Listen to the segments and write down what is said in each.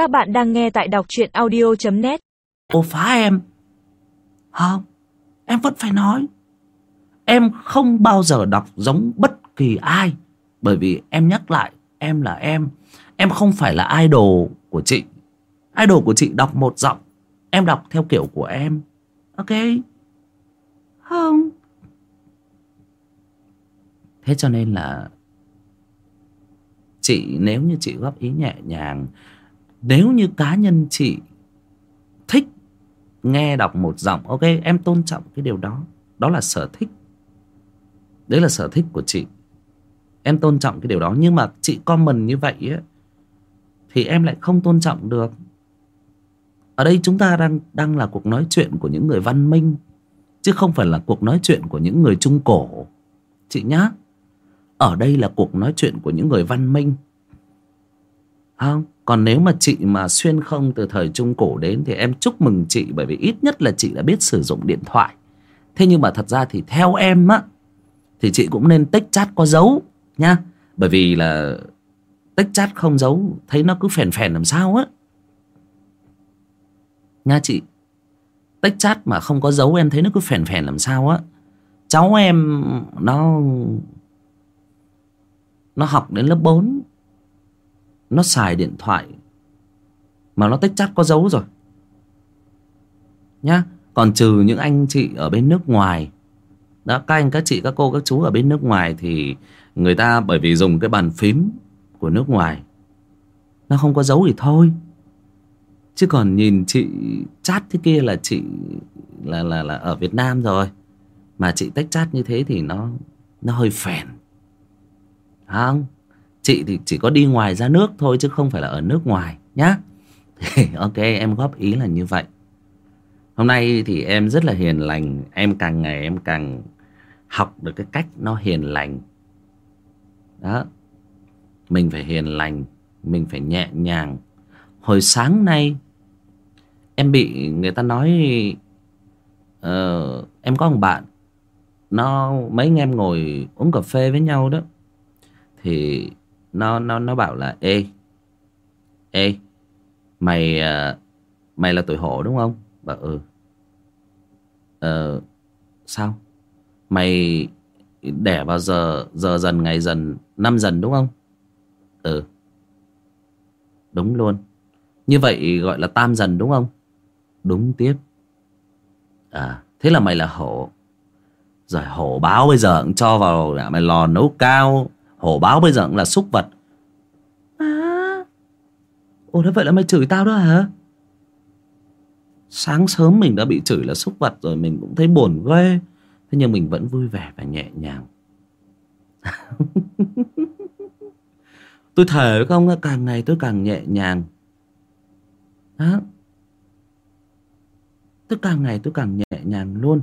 Các bạn đang nghe tại đọc truyện audio.net Cô phá em. Không, Em vẫn phải nói. Em không bao giờ đọc giống bất kỳ ai, Bởi vì em nhắc lại, Em là em. Em không phải là idol của chị. Idol của chị đọc một giọng, Em đọc theo kiểu của em. Ok? Không. Thế cho nên là Chị, nếu như chị góp ý nhẹ nhàng nếu như cá nhân chị Thích Nghe đọc một giọng, Ok, em tôn trọng cái điều đó. Đó là sở thích. Đấy là sở thích của chị. Em tôn trọng cái điều đó. Nhưng mà chị comment như vậy á, Thì em lại không tôn trọng được. Ở đây chúng ta đang đang là cuộc nói chuyện của những người văn minh, Chứ không phải là cuộc nói chuyện của những người trung cổ. Chị nhá, Ở đây là cuộc nói chuyện của những người văn minh. Không? Còn nếu mà chị mà xuyên không từ thời trung cổ đến thì em chúc mừng chị, bởi vì ít nhất là chị đã biết sử dụng điện thoại. Thế nhưng mà thật ra thì theo em á, thì chị cũng nên tích chat có dấu nha. Bởi vì là tích chat không dấu thấy nó cứ phèn phèn làm sao á. Nha chị tích chat mà không có dấu em thấy nó cứ phèn phèn làm sao á. Cháu em nó nó học đến lớp 4 nó xài điện thoại mà nó tích chat có dấu rồi. Nhá, còn trừ những anh chị ở bên nước ngoài. Đó, các anh, các chị, các cô, các chú ở bên nước ngoài thì người ta bởi vì dùng cái bàn phím của nước ngoài, nó không có dấu thì thôi. Chứ còn nhìn chị chat thế kia là chị, là là là ở Việt Nam rồi. Mà chị tách chat như thế thì nó nó hơi phèn. Không chị thì chỉ có đi ngoài ra nước thôi chứ không phải là ở nước ngoài nhá. Ok em góp ý là như vậy. Hôm nay thì em rất là hiền lành em càng ngày em càng học được cái cách nó hiền lành. Đó. Mình phải hiền lành mình phải nhẹ nhàng. Hồi sáng nay em bị người ta nói uh, em có một bạn nó mấy anh em ngồi uống cà phê với nhau đó. Thì nó nó nó bảo là, ê ê, mày ờ, mày là tuổi hổ đúng không? Bảo ừ. Ờ sao? Mày đẻ vào giờ giờ dần, ngày dần, năm dần đúng không? Ừ. Đúng luôn. Như vậy gọi là tam dần đúng không? Đúng tiếp. À thế là mày là hổ. Rồi hổ báo bây giờ cũng cho vào, mày lò nấu cao hổ báo bây giờ cũng là súc vật. Má. Ủa thế vậy là mày chửi tao đó hả? Sáng sớm mình đã bị chửi là súc vật rồi, mình cũng thấy buồn ghê. Thế nhưng mình vẫn vui vẻ và nhẹ nhàng. Tôi thề với không càng ngày tôi càng nhẹ nhàng. Đó. Tôi càng ngày tôi càng nhẹ nhàng luôn.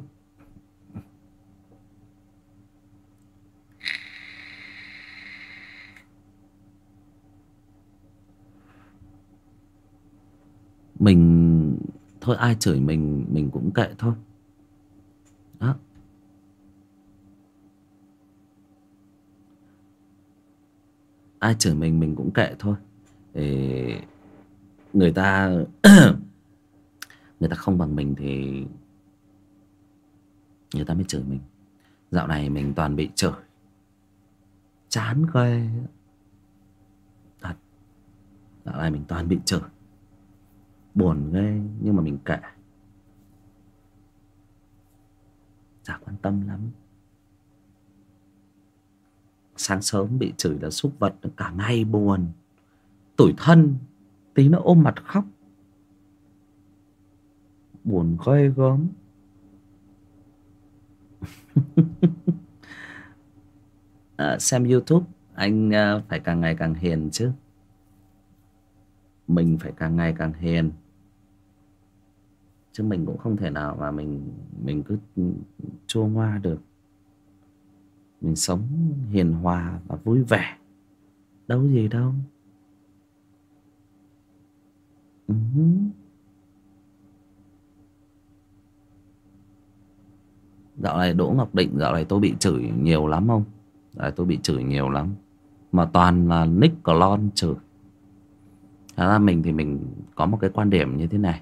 Mình, thôi ai chửi mình mình cũng kệ thôi. Đó. Ai chửi mình mình cũng kệ thôi. Để người ta người ta không bằng mình thì người ta mới chửi mình. Dạo này mình toàn bị chửi. Chán ghê thật. Dạo này mình toàn bị chửi buồn ghê nhưng mà mình kệ. Chả quan tâm lắm. Sáng sớm bị chửi là xúc vật cả ngày buồn. Tủi thân tí nó ôm mặt khóc. Buồn ghê gớm. À, xem youtube anh à, phải càng ngày càng hiền chứ. Mình phải càng ngày càng hiền chứ mình cũng không thể nào mà mình mình cứ chua ngoa được. Mình sống hiền hòa và vui vẻ. Đâu gì đâu. Uh-huh. dạo này đỗ ngọc định, dạo này tôi bị chửi nhiều lắm không? Dạo này tôi bị chửi nhiều lắm. Mà toàn là nick clone chửi. Thật ra mình thì mình có một cái quan điểm như thế này.